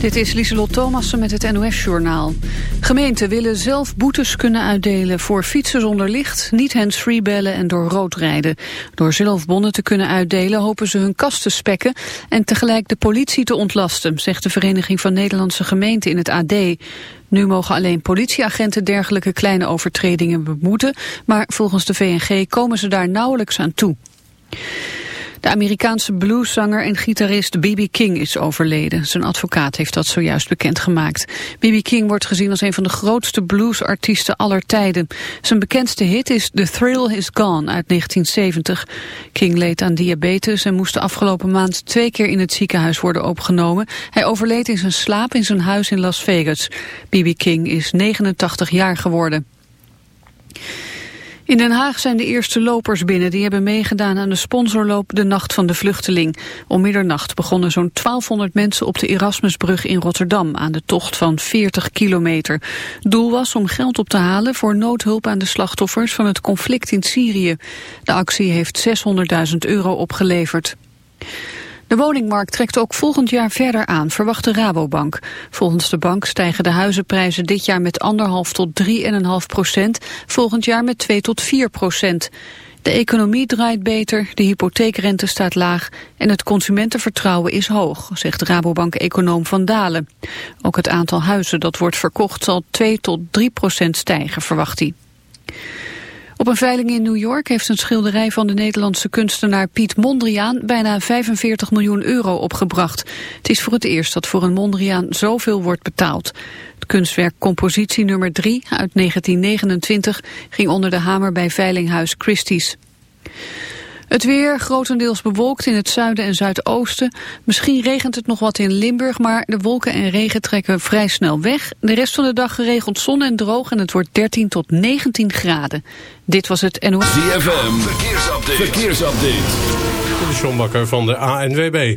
Dit is Lieselot Thomassen met het NOS-journaal. Gemeenten willen zelf boetes kunnen uitdelen voor fietsen zonder licht, niet hands-free bellen en door rood rijden. Door zelf bonnen te kunnen uitdelen hopen ze hun kast te spekken en tegelijk de politie te ontlasten, zegt de Vereniging van Nederlandse Gemeenten in het AD. Nu mogen alleen politieagenten dergelijke kleine overtredingen bemoeten, maar volgens de VNG komen ze daar nauwelijks aan toe. De Amerikaanse blueszanger en gitarist B.B. King is overleden. Zijn advocaat heeft dat zojuist bekendgemaakt. B.B. King wordt gezien als een van de grootste bluesartiesten aller tijden. Zijn bekendste hit is The Thrill Is Gone uit 1970. King leed aan diabetes en moest de afgelopen maand twee keer in het ziekenhuis worden opgenomen. Hij overleed in zijn slaap in zijn huis in Las Vegas. B.B. King is 89 jaar geworden. In Den Haag zijn de eerste lopers binnen. Die hebben meegedaan aan de sponsorloop De Nacht van de Vluchteling. Om middernacht begonnen zo'n 1200 mensen op de Erasmusbrug in Rotterdam... aan de tocht van 40 kilometer. Doel was om geld op te halen voor noodhulp aan de slachtoffers... van het conflict in Syrië. De actie heeft 600.000 euro opgeleverd. De woningmarkt trekt ook volgend jaar verder aan, verwacht de Rabobank. Volgens de bank stijgen de huizenprijzen dit jaar met 1,5 tot 3,5 procent, volgend jaar met 2 tot 4 procent. De economie draait beter, de hypotheekrente staat laag en het consumentenvertrouwen is hoog, zegt Rabobank-econoom Van Dalen. Ook het aantal huizen dat wordt verkocht zal 2 tot 3 procent stijgen, verwacht hij. Op een veiling in New York heeft een schilderij van de Nederlandse kunstenaar Piet Mondriaan bijna 45 miljoen euro opgebracht. Het is voor het eerst dat voor een Mondriaan zoveel wordt betaald. Het kunstwerk Compositie nummer 3 uit 1929 ging onder de hamer bij Veilinghuis Christie's. Het weer grotendeels bewolkt in het zuiden en zuidoosten. Misschien regent het nog wat in Limburg, maar de wolken en regen trekken vrij snel weg. De rest van de dag geregeld zon en droog en het wordt 13 tot 19 graden. Dit was het NOS. ZFM, verkeersupdate. verkeersupdate. De John Bakker van de ANWB.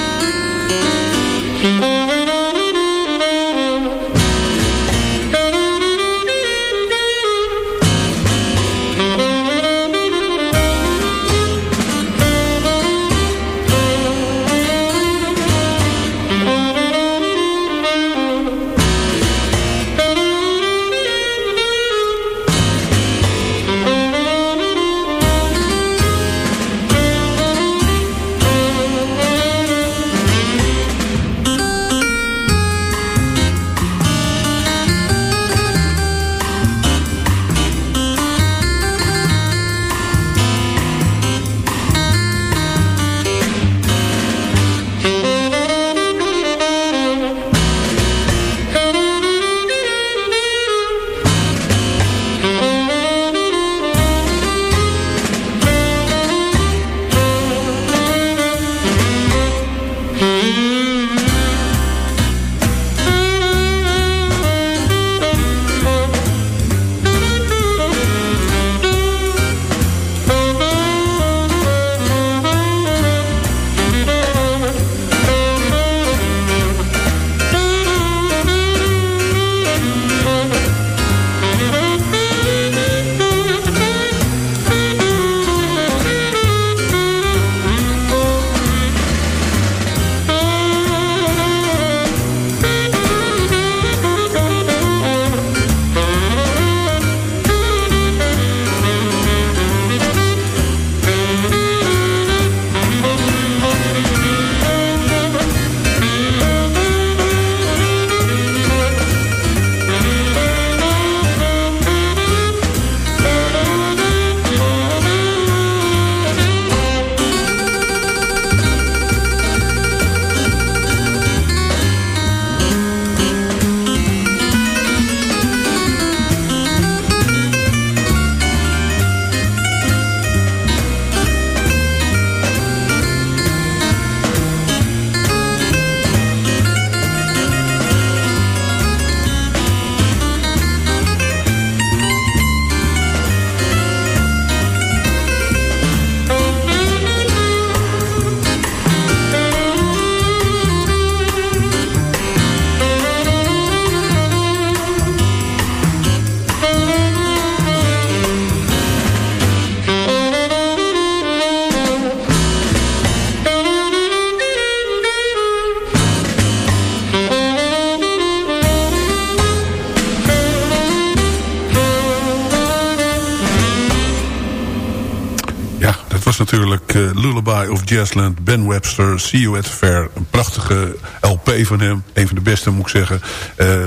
Jazzland, Ben Webster, See You at Fair. Een prachtige LP van hem, een van de beste moet ik zeggen. Uh,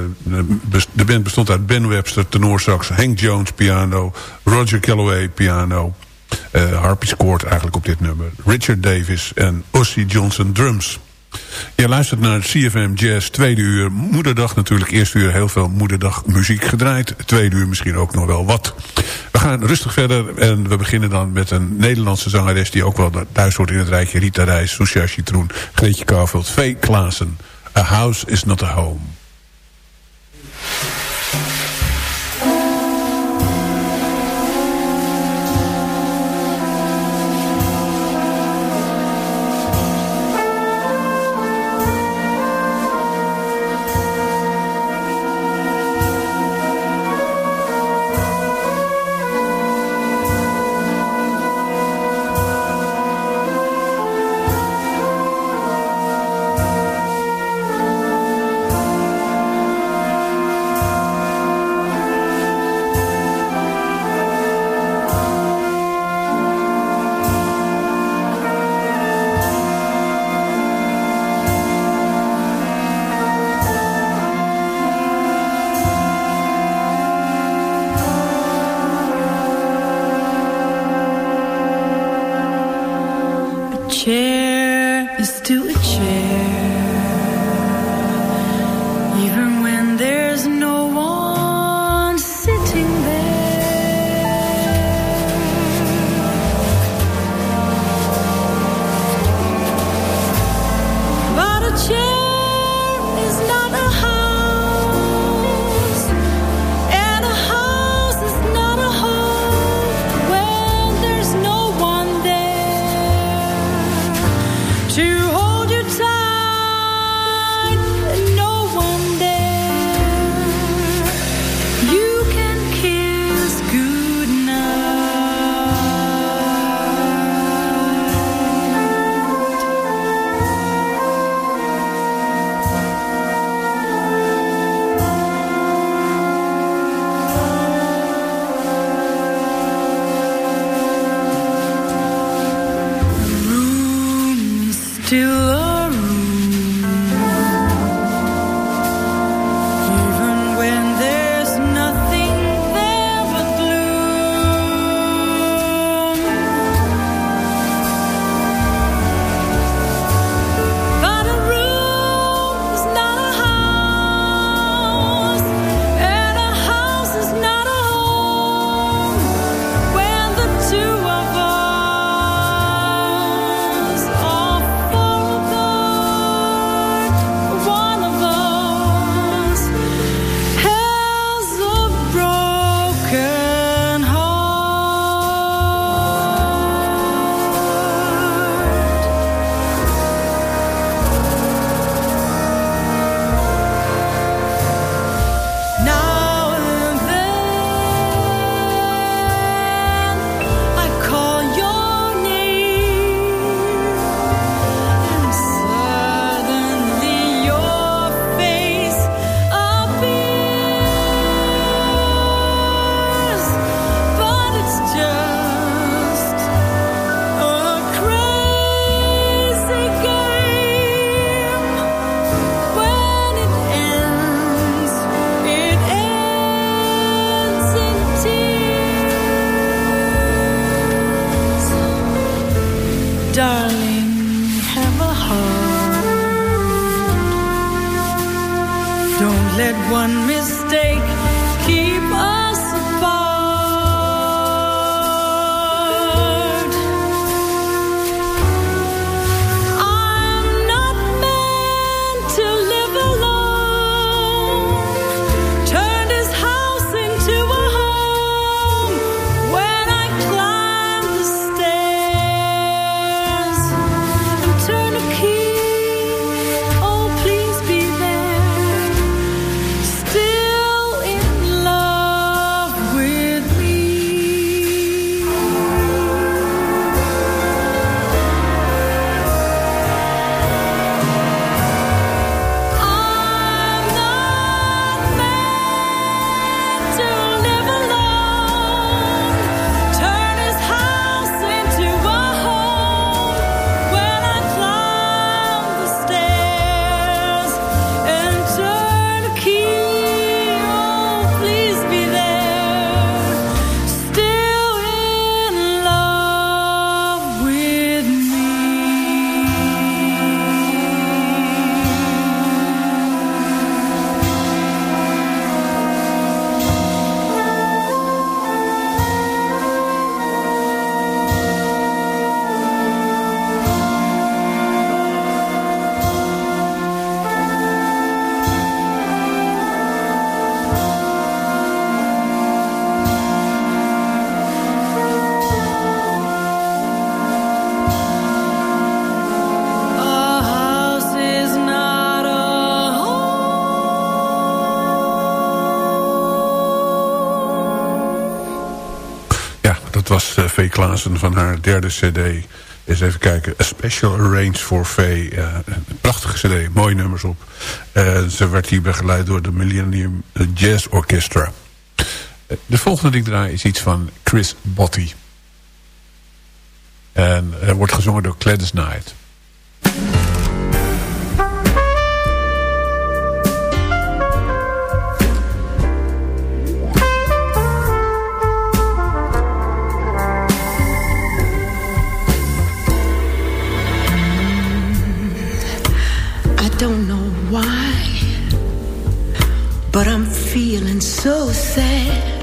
de band bestond uit Ben Webster, tenorsax, Hank Jones, piano... Roger Calloway, piano... Uh, Harpy scoort eigenlijk op dit nummer. Richard Davis en Ossie Johnson, drums. Je luistert naar CFM Jazz, tweede uur. Moederdag natuurlijk, eerste uur heel veel moederdag muziek gedraaid. Tweede uur misschien ook nog wel wat. We gaan rustig verder en we beginnen dan met een Nederlandse zangeres... die ook wel thuis hoort in het rijtje. Rita Reis, Susha Citroen, Greetje Kouwveld, V. Klaassen. A house is not a home. Van haar derde cd. Eens even kijken. A Special Arrange for Faye. Eh, een prachtige cd, mooie nummers op. En ze werd hier begeleid door de Millennium Jazz Orchestra. Eh, de volgende die ik draai is iets van Chris Botti. En wordt gezongen door Gladys Knight. sad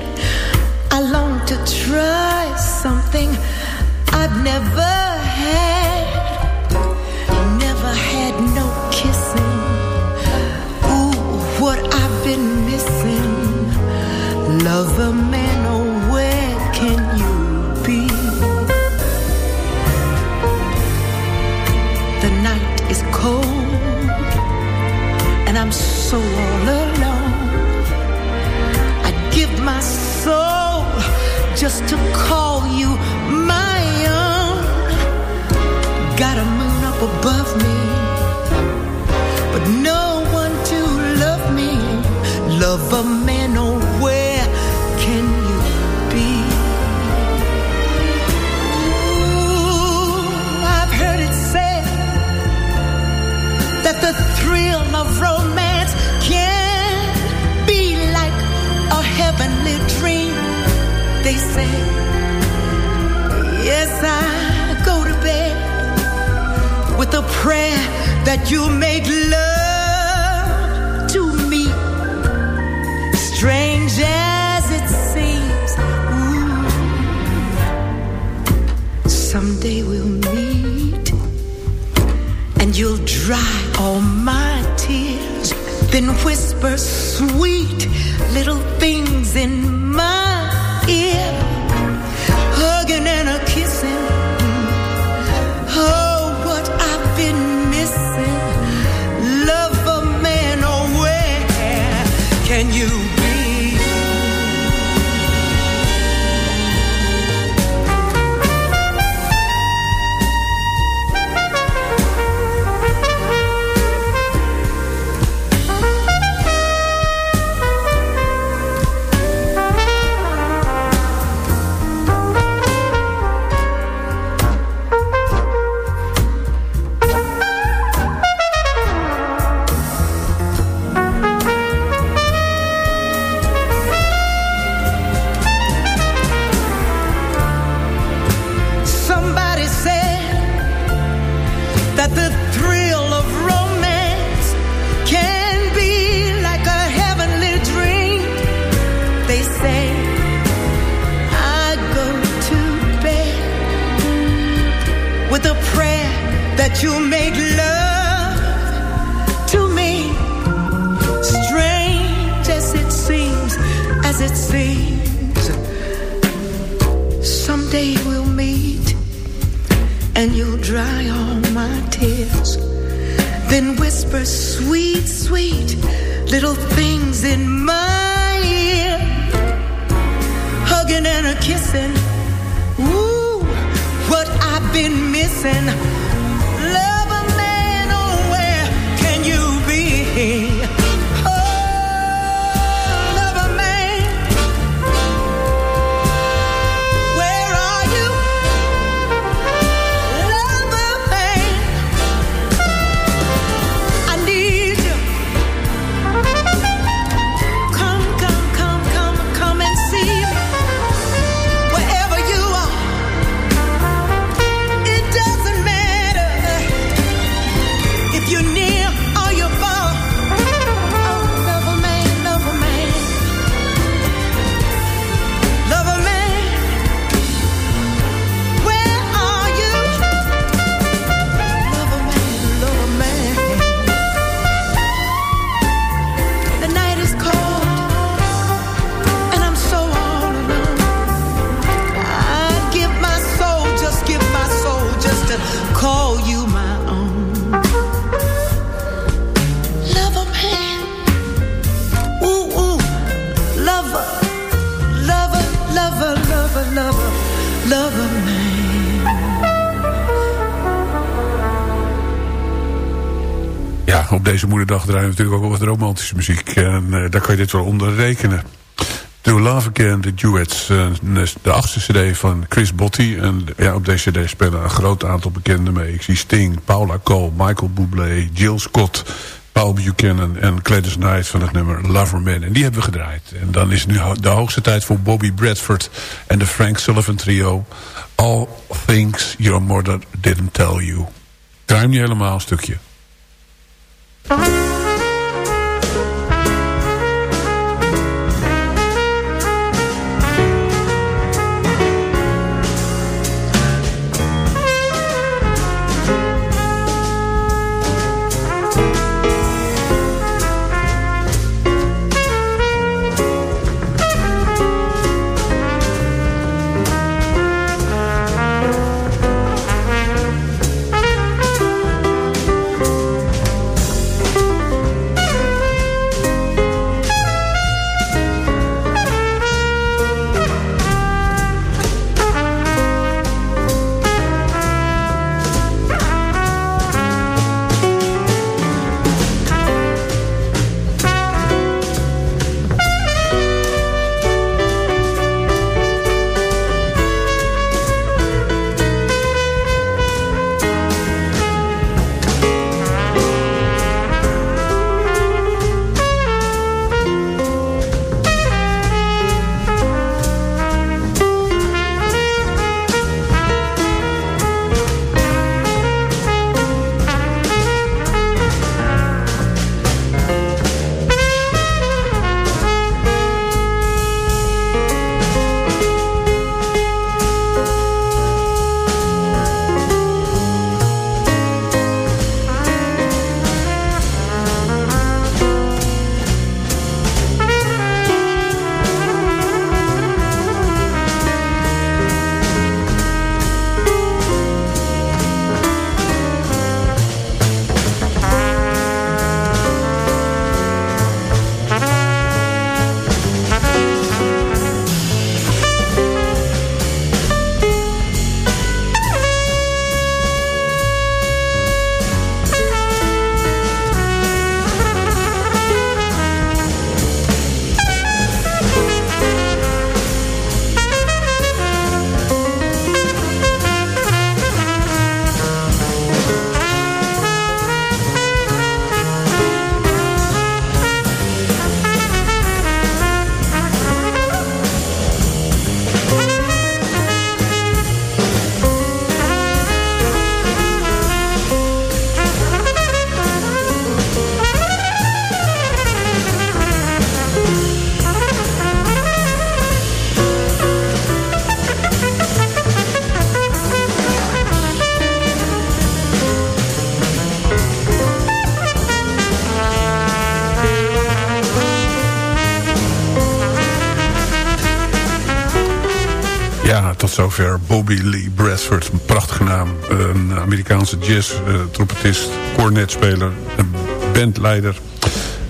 draaien we natuurlijk ook wel wat romantische muziek. En daar kan je dit wel onder rekenen. To Love Again, de duets. de achtste cd van Chris Botti. En ja, op deze cd spelen een groot aantal bekenden mee. Ik zie Sting, Paula Cole, Michael Bublé, Jill Scott... Paul Buchanan en Gladys Knight van het nummer Loverman. En die hebben we gedraaid. En dan is nu de hoogste tijd voor Bobby Bradford en de Frank Sullivan trio. All Things Your Mother Didn't Tell You. Draai hem helemaal een stukje. Zover Bobby Lee Bradford. Een prachtige naam. Een Amerikaanse jazz-trompetist, uh, cornetspeler, bandleider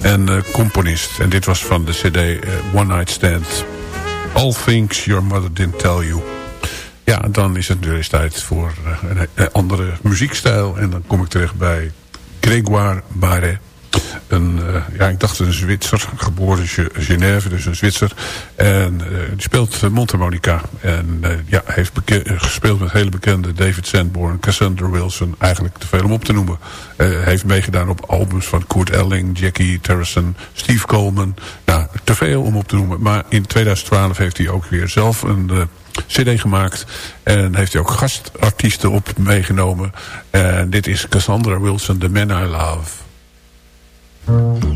en uh, componist. En dit was van de cd uh, One Night Stand. All Things Your Mother Didn't Tell You. Ja, dan is het nu eens tijd voor een, een andere muziekstijl. En dan kom ik terecht bij Grégoire Barret. Een, uh, ja, ik dacht een Zwitser, geboren in Genève, dus een Zwitser. En uh, die speelt mondharmonica. En uh, ja, heeft gespeeld met hele bekende David Sanborn, Cassandra Wilson. Eigenlijk te veel om op te noemen. heeft meegedaan op albums van Kurt Elling, Jackie Terrison, Steve Coleman. Nou, te veel om op te noemen. Maar in 2012 heeft hij ook weer zelf een cd gemaakt. En heeft hij ook gastartiesten op meegenomen. En dit is Cassandra Wilson, The Man I Love. Thank you.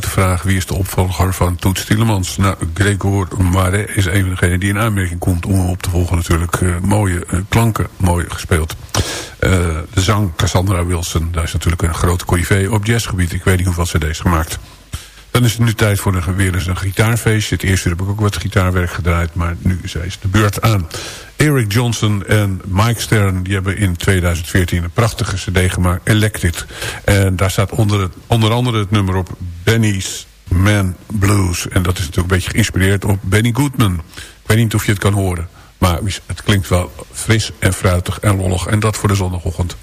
Grote vraag... wie is de opvolger van Toets Tielemans? Nou, Gregor Marais is een van degenen die in aanmerking komt... om op te volgen natuurlijk. Eh, mooie eh, klanken, mooi gespeeld. Eh, de zang Cassandra Wilson, daar is natuurlijk een grote corrivee op jazzgebied. Ik weet niet hoeveel cd's gemaakt. Dan is het nu tijd voor een, weer eens een gitaarfeestje. Het eerste heb ik ook wat gitaarwerk gedraaid... maar nu is de beurt aan. Eric Johnson en Mike Stern die hebben in 2014 een prachtige cd gemaakt, Elected. En daar staat onder, onder andere het nummer op Benny's Man Blues. En dat is natuurlijk een beetje geïnspireerd op Benny Goodman. Ik weet niet of je het kan horen. Maar het klinkt wel fris en fruitig en lollig. En dat voor de zondagochtend.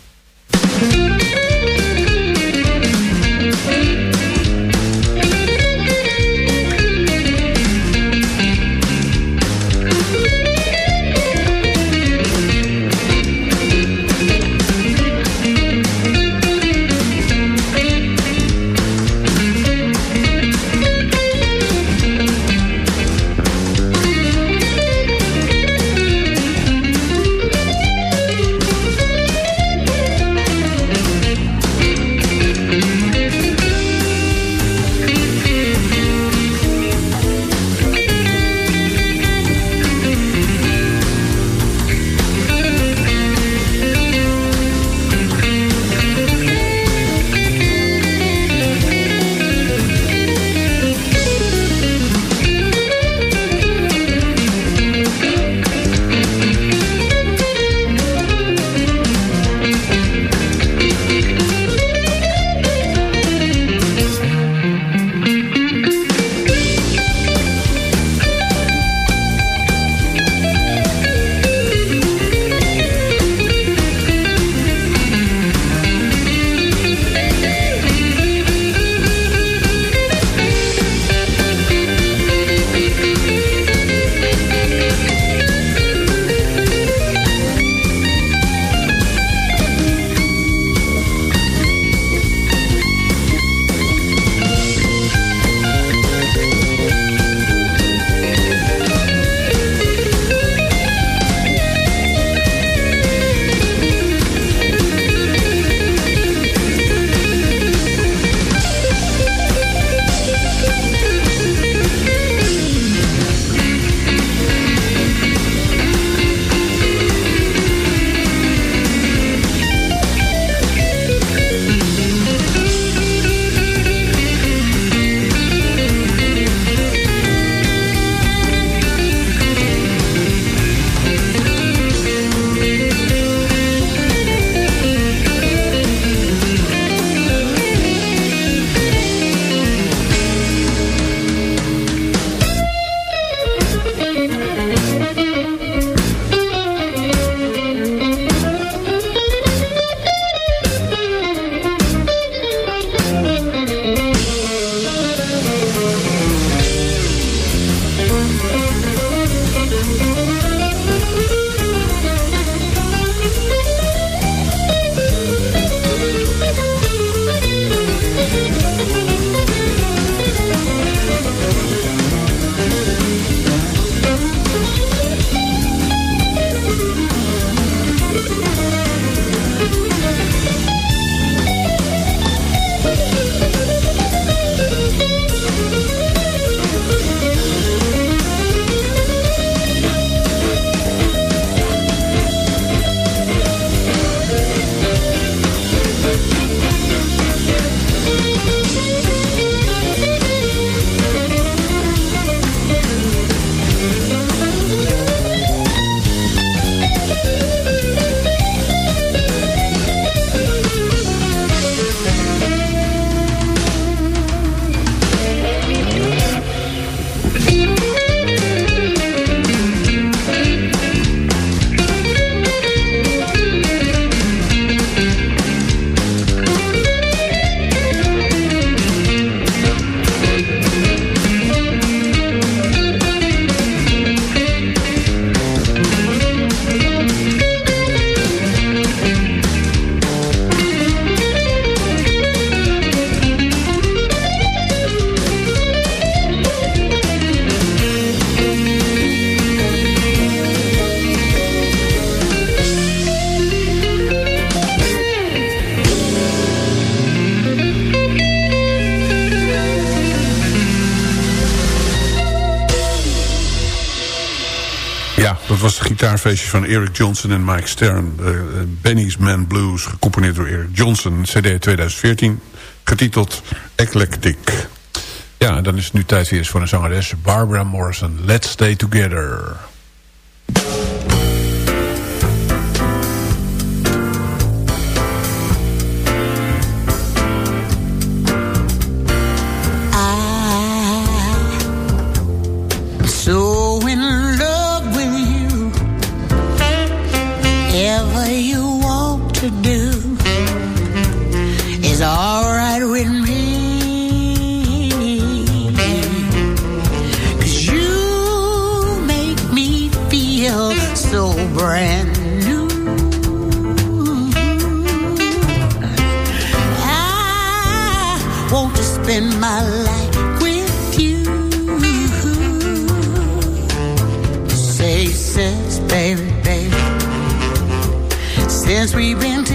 Dat was het gitaarfeestje van Eric Johnson en Mike Stern. Uh, Benny's Man Blues, gecomponeerd door Eric Johnson. CD 2014, getiteld Eclectic. Ja, dan is het nu tijd weer eens voor een zangeres. Barbara Morrison, Let's Stay Together. spend my life with you. Say, says, baby, baby, since we've been.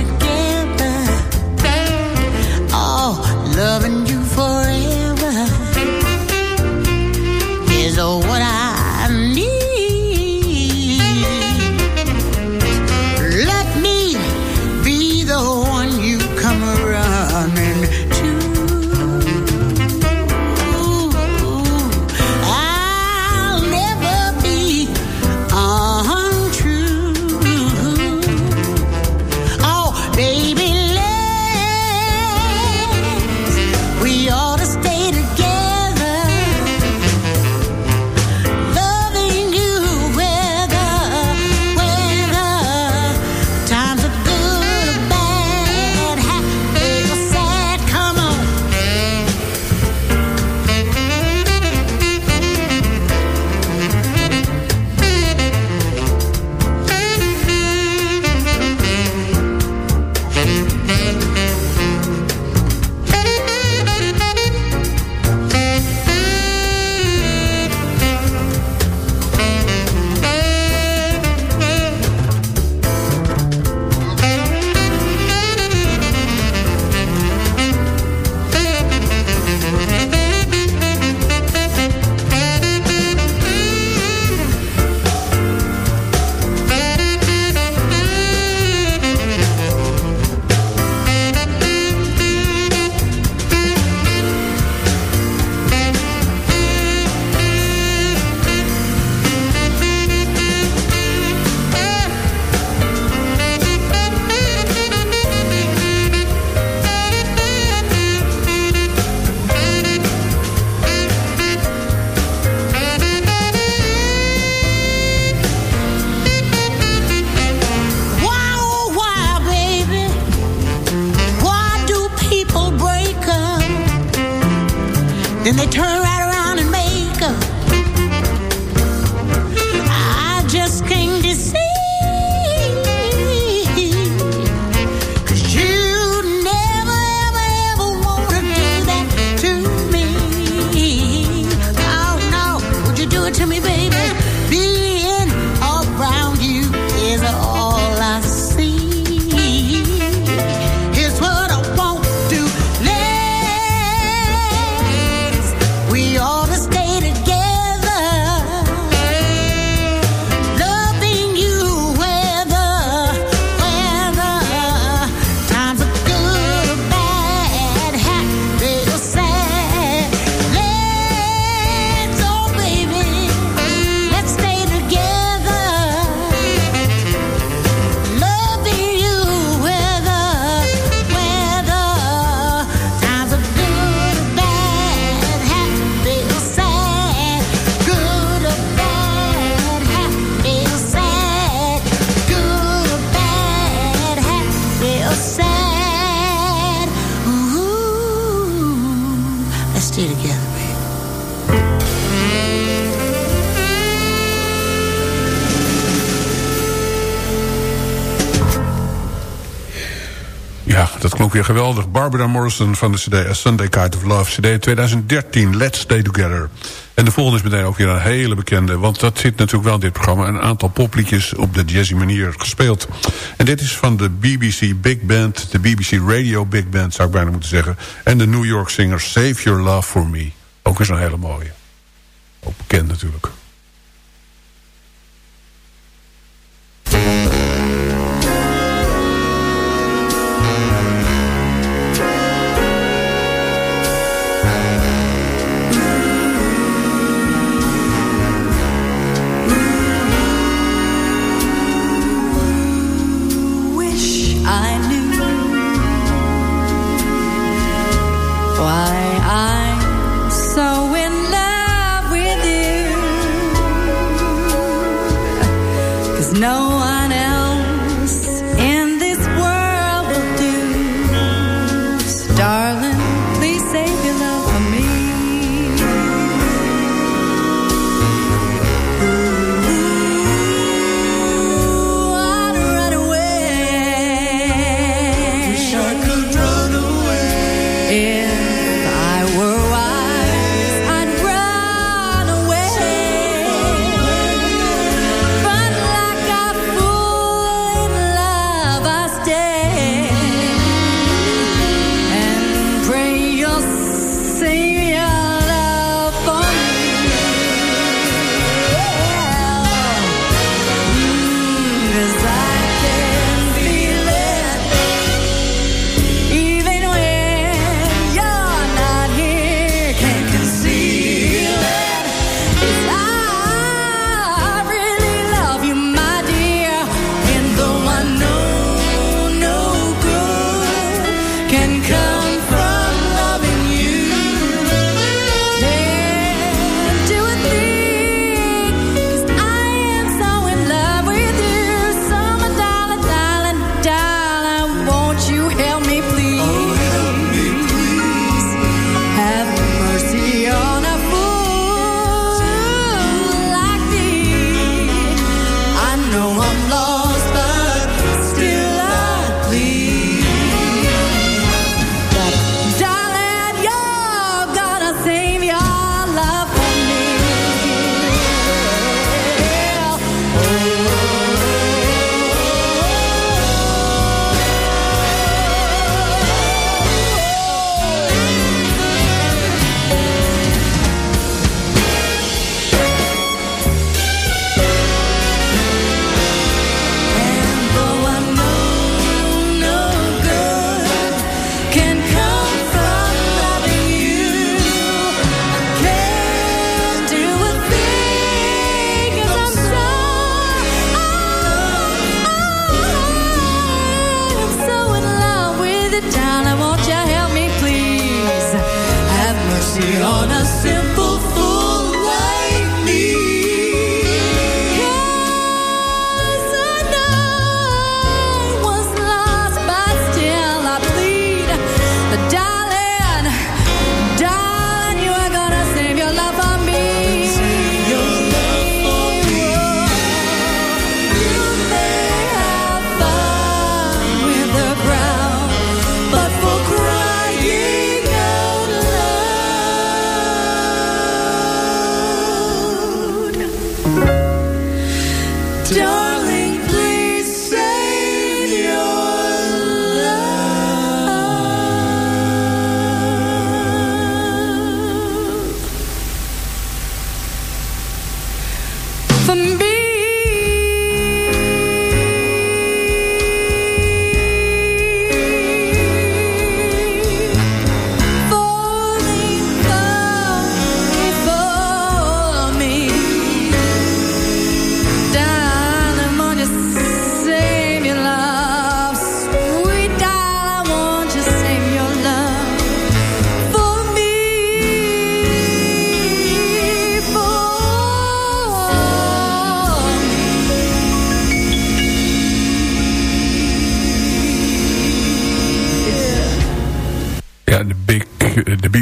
Geweldig. Barbara Morrison van de CD A Sunday Kind of Love. CD 2013, Let's Stay Together. En de volgende is meteen ook weer een hele bekende. Want dat zit natuurlijk wel in dit programma. Een aantal popliedjes op de jazzy manier gespeeld. En dit is van de BBC Big Band. De BBC Radio Big Band zou ik bijna moeten zeggen. En de New York singer Save Your Love For Me. Ook eens een hele mooie. Ook bekend natuurlijk. No, I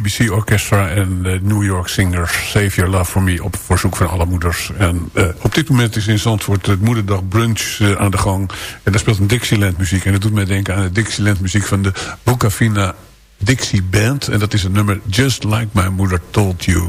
BBC Orchestra en New York Singers Save Your Love For Me op verzoek van alle moeders. En uh, op dit moment is in Zandvoort het moederdag brunch uh, aan de gang. En daar speelt een Dixieland muziek. En dat doet mij denken aan de Dixieland muziek van de Bukafina Dixie Band. En dat is het nummer Just Like My Mother Told You.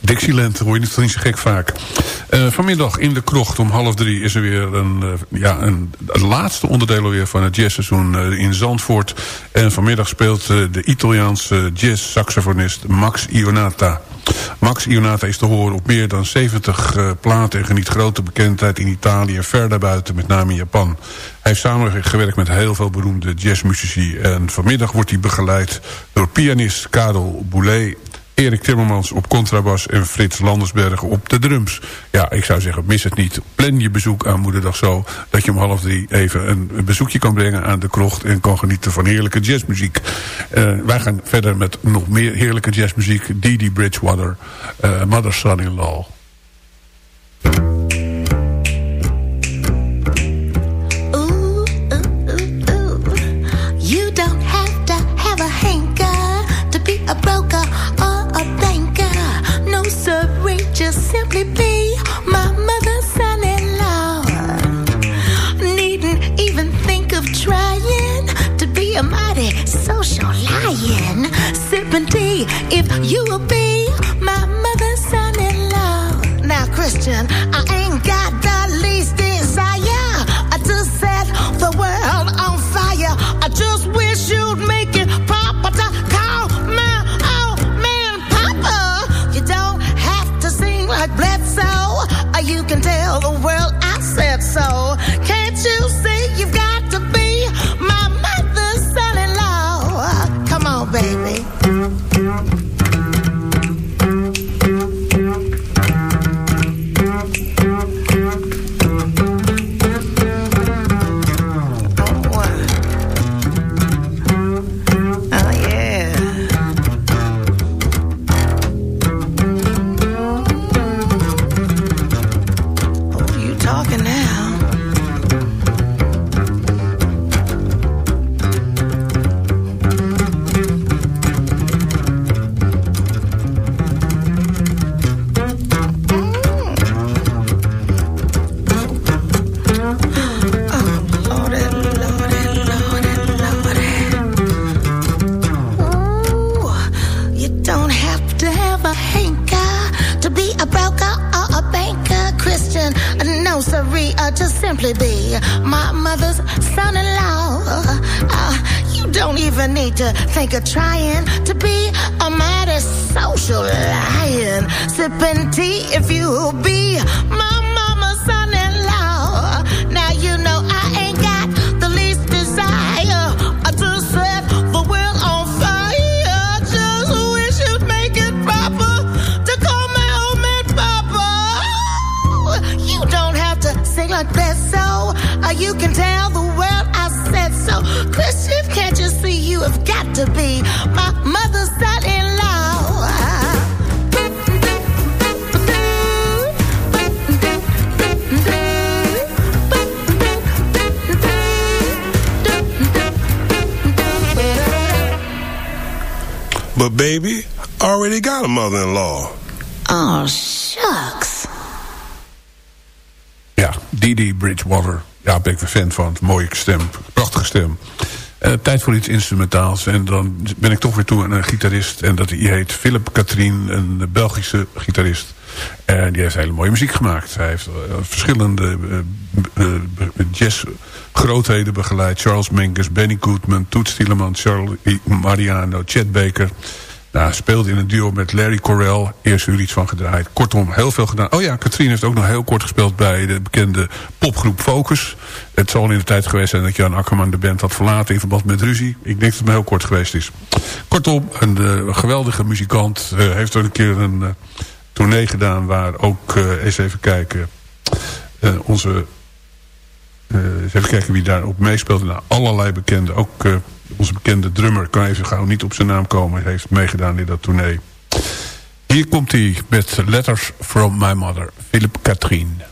Dixieland hoor je niet, zo gek vaak. Uh, vanmiddag in de krocht om half drie is er weer een, uh, ja, een, het laatste onderdeel alweer van het jazzseizoen uh, in Zandvoort. En vanmiddag speelt de Italiaanse jazz-saxofonist Max Ionata. Max Ionata is te horen op meer dan 70 platen... en geniet grote bekendheid in Italië en ver daarbuiten, met name in Japan. Hij heeft samengewerkt met heel veel beroemde jazzmuzici... en vanmiddag wordt hij begeleid door pianist Karel Boulet Erik Timmermans op contrabas en Frits Landersbergen op de drums. Ja, ik zou zeggen, mis het niet. Plan je bezoek aan Moederdag zo... dat je om half drie even een bezoekje kan brengen aan de krocht... en kan genieten van heerlijke jazzmuziek. Uh, wij gaan verder met nog meer heerlijke jazzmuziek. Didi Bridgewater, uh, Mother Son-in-Law. Already got a mother-in-law. Oh, shucks. Ja, Didi Bridgewater. Ja, ben ik een fan van. Mooie stem, prachtige stem. Uh, tijd voor iets instrumentaals. En dan ben ik toch weer toe aan een gitarist. En dat die heet Philip Katrien, een Belgische gitarist. En die heeft hele mooie muziek gemaakt. Hij heeft uh, verschillende uh, jazzgrootheden begeleid. Charles Mingus, Benny Goodman, Toets Tielemans, Charlie Mariano, Chet Baker. Nou, speelde in een duo met Larry Correll. Eerst uur iets van gedraaid. Kortom, heel veel gedaan. Oh ja, Katrien heeft ook nog heel kort gespeeld bij de bekende popgroep Focus. Het zal in de tijd geweest zijn dat Jan Akkerman de band had verlaten in verband met ruzie. Ik denk dat het maar heel kort geweest is. Kortom, een uh, geweldige muzikant. Uh, heeft ook een keer een uh, tournee gedaan waar ook, eens even kijken, onze... eens even kijken wie daar ook meespeelde. Nou, allerlei bekende, ook onze bekende drummer, kan even gauw niet op zijn naam komen... heeft meegedaan in dat tournee. Hier komt hij met Letters from My Mother, Philip Katrien.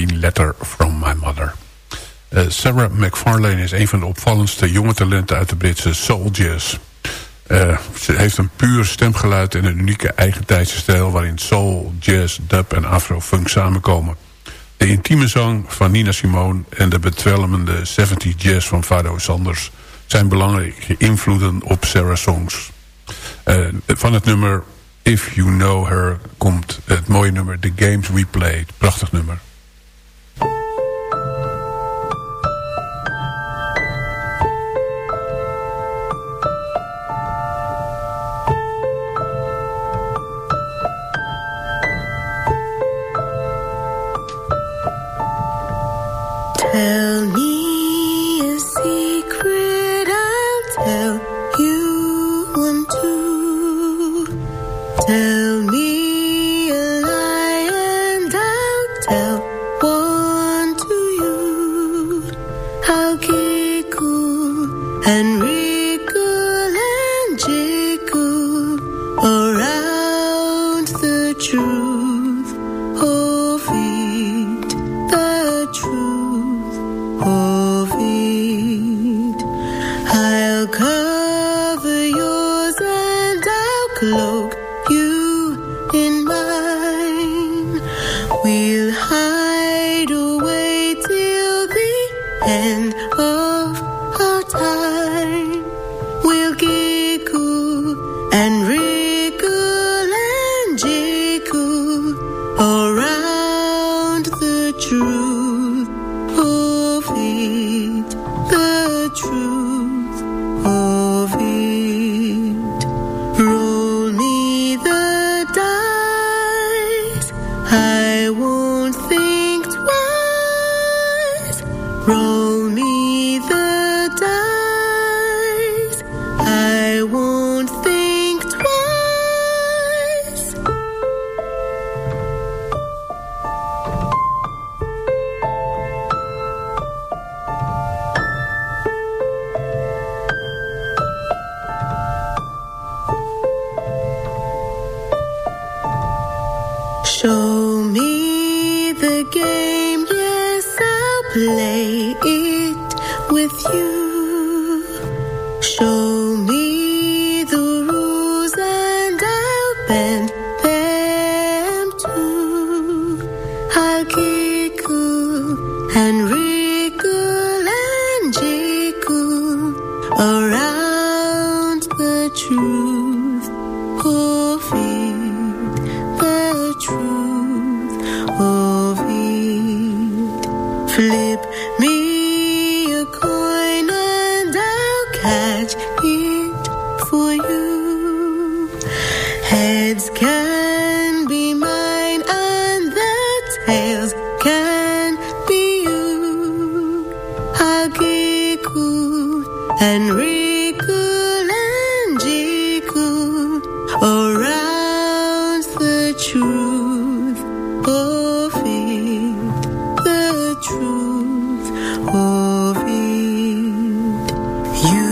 Letter From My Mother. Eh, Sarah McFarlane is een van de opvallendste jonge talenten uit de Britse soul jazz. Eh, ze heeft een puur stemgeluid en een unieke eigentijdse stijl... waarin soul, jazz, dub en afrofunk samenkomen. De intieme zang van Nina Simone en de betwelmende 70 jazz van Fado Sanders... zijn belangrijke invloeden op Sarah's songs. Eh, van het nummer If You Know Her komt het mooie nummer The Games We Played. Prachtig nummer. truth of it. You